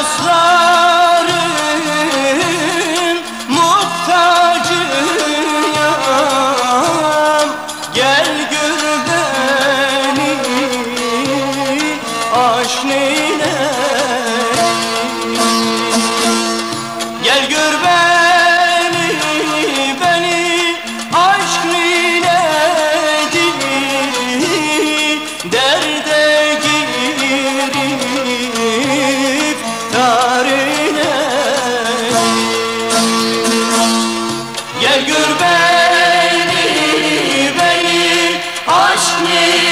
dostların muhtacıyım Gel gör beni aşk neyle aşk neyledi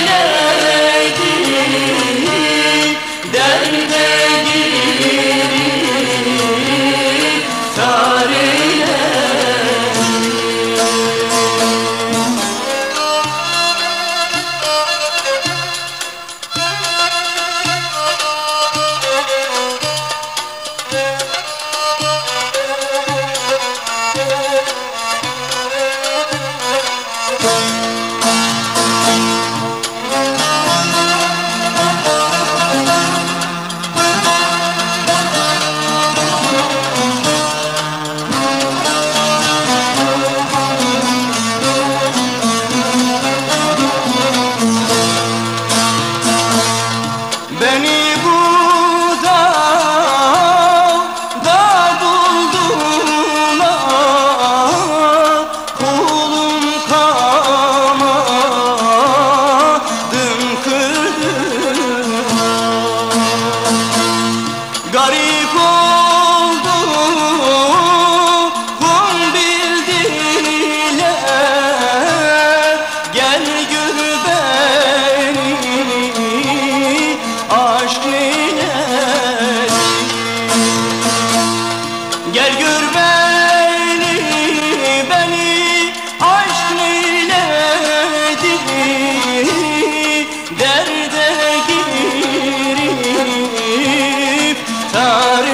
Vení dar